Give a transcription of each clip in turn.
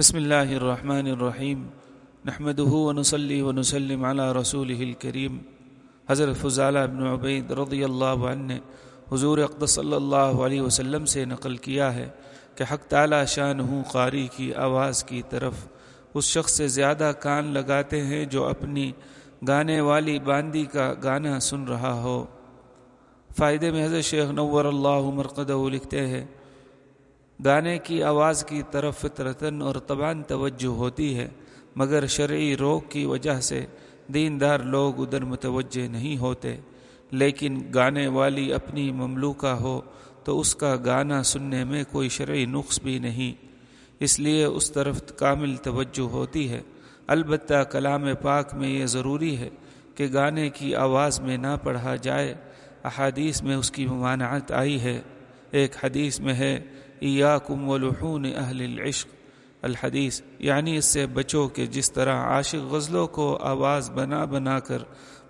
بسم اللہ الرحمن الرحیم۔ نحمده ونصلي ونسلم على رسوله الكريم حضرت فضالہ ابن عبید رضی اللہ عنہ نے حضور اقدس صلی اللہ علیہ وسلم سے نقل کیا ہے کہ حق تعالی شان ہوں قاری کی آواز کی طرف اس شخص سے زیادہ کان لگاتے ہیں جو اپنی گانے والی باندی کا گانا سن رہا ہو۔ فائدے میں حضرت شیخ نور اللہ مرقدہ لکھتے ہیں گانے کی آواز کی طرف فطرتاً اور طبعاً توجہ ہوتی ہے، مگر شرعی روک کی وجہ سے دیندار لوگ ادھر متوجہ نہیں ہوتے۔ لیکن گانے والی اپنی مملوکہ ہو تو اس کا گانا سننے میں کوئی شرعی نقص بھی نہیں۔ اس لیے اس طرف کامل توجہ ہوتی ہے۔ البتہ کلام پاک میں یہ ضروری ہے کہ گانے کی آواز میں نہ پڑھا جائے۔ احادیث میں اس کی ممانعت آئی ہے۔ ایک حدیث میں ہے ایاکم ولحون اہل العشق. الحدیث یعنی اس سے بچو کہ جس طرح عاشق غزلوں کو آواز بنا بنا کر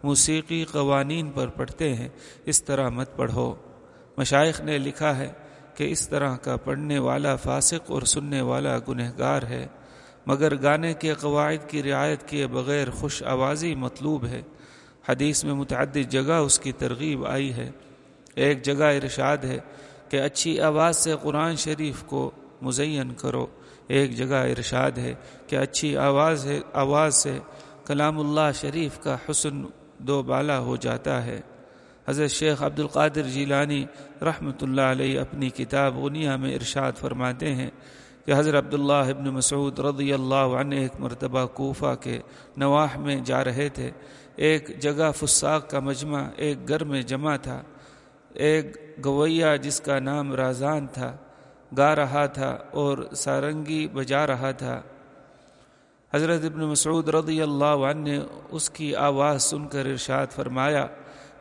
موسیقی قوانین پر پڑھتے ہیں، اس طرح مت پڑھو۔ مشائق نے لکھا ہے کہ اس طرح کا پڑھنے والا فاسق اور سننے والا گنہگار ہے، مگر گانے کے قواعد کی رعایت کیے بغیر خوش آوازی مطلوب ہے۔ حدیث میں متعدد جگہ اس کی ترغیب آئی ہے۔ ایک جگہ ارشاد ہے کہ اچھی آواز سے قرآن شریف کو مزین کرو۔ ایک جگہ ارشاد ہے کہ اچھی آواز ہے، آواز سے کلام اللہ شریف کا حسن دو بالا ہو جاتا ہے۔ حضرت شیخ عبد القادر جیلانی رحمۃ اللہ علیہ اپنی کتاب غنیہ میں ارشاد فرماتے ہیں کہ حضرت عبداللہ ابن مسعود رضی اللہ عنہ ایک مرتبہ کوفہ کے نواح میں جا رہے تھے۔ ایک جگہ فساق کا مجمع، ایک گھر میں جمع تھا۔ ایک گویا جس کا نام رازان تھا، گا رہا تھا اور سارنگی بجا رہا تھا۔ حضرت ابن مسعود رضی اللہ عنہ نے اس کی آواز سن کر ارشاد فرمایا،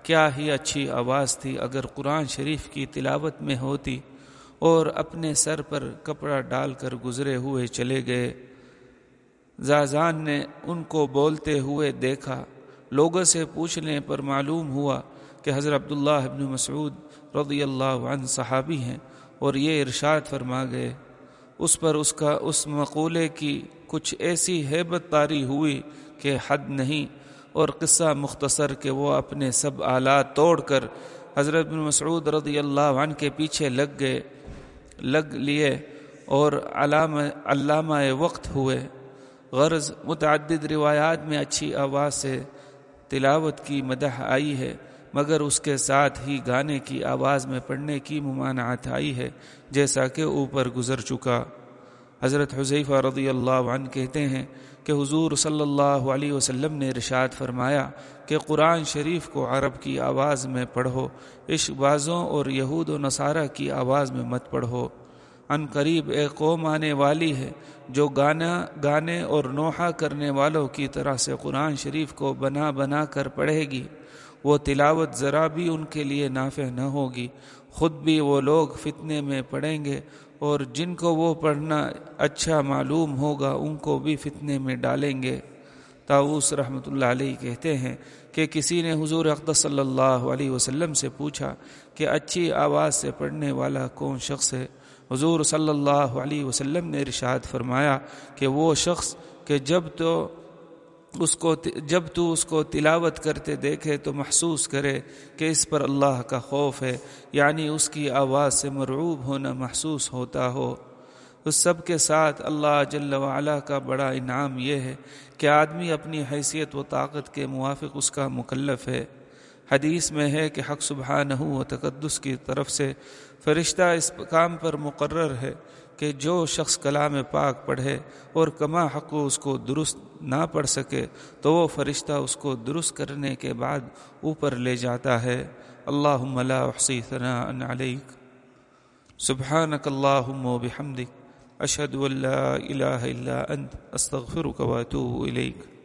کیا ہی اچھی آواز تھی اگر قرآن شریف کی تلاوت میں ہوتی اور اپنے سر پر کپڑا ڈال کر گزرے ہوئے چلے گئے۔ زازان نے ان کو بولتے ہوئے دیکھا، لوگوں سے پوچھنے پر معلوم ہوا کہ حضرت عبداللہ ابن مسعود رضی اللہ عنہ صحابی ہیں اور یہ ارشاد فرما گئے، اس پر اس کا، اس مقولے کی کچھ ایسی حیبت تاری ہوئی کہ حد نہیں اور قصہ مختصر کہ وہ اپنے سب آلات توڑ کر حضرت بن مسعود رضی اللہ عنہ کے پیچھے لگ گئے، لگ لیے اور علامہ علامہ وقت ہوئے۔ غرض متعدد روایات میں اچھی آواز سے تلاوت کی مدح آئی ہے۔ مگر اس کے ساتھ ہی گانے کی آواز میں پڑھنے کی ممانعت آئی ہے، جیسا کہ اوپر گزر چکا۔ حضرت حضیفہ رضی اللہ عنہ کہتے ہیں کہ حضور صلی اللہ علیہ وسلم نے رشاد فرمایا کہ قرآن شریف کو عرب کی آواز میں پڑھو عشق بازوں اور یہود و نصارہ کی آواز میں مت پڑھو۔ ان قریب ایک قوم آنے والی ہے جو گانا، گانے اور نوحہ کرنے والوں کی طرح سے قرآن شریف کو بنا بنا کر پڑھے گی۔ وہ تلاوت ذرا بھی ان کے لیے نافع نہ ہوگی۔ خود بھی وہ لوگ فتنے میں پڑھیں گے اور جن کو وہ پڑھنا اچھا معلوم ہوگا، ان کو بھی فتنے میں ڈالیں گے۔ تاؤس رحمۃ اللہ علیہ کہتے ہیں کہ کسی نے حضور اقدس صلی اللہ علیہ وسلم سے پوچھا کہ اچھی آواز سے پڑھنے والا کون شخص ہے؟ حضور صلی اللہ علیہ وسلم نے ارشاد فرمایا کہ وہ شخص کہ جب تو اس کو جب تو اس کو تلاوت کرتے دیکھے تو محسوس کرے کہ اس پر اللہ کا خوف ہے یعنی اس کی آواز سے مرعوب ہونا محسوس ہوتا ہو۔ اس سب کے ساتھ اللہ جل وعلا کا بڑا انعام یہ ہے کہ آدمی اپنی حیثیت و طاقت کے موافق اس کا مکلف ہے۔ حدیث میں ہے کہ حق سبحانہ و تقدس کی طرف سے فرشتہ اس کام پر مقرر ہے۔ کہ جو شخص کلام پاک پڑھے اور کما حق اس کو درست نہ پڑھ سکے، تو وہ فرشتہ اس کو درست کرنے کے بعد اوپر لے جاتا ہے۔ اللہ احسی ثناء علیک۔ سبحانک اللہم و بحمدک۔ اشہد اللہ الہ الا انت، استغفرک و اتوب الیک۔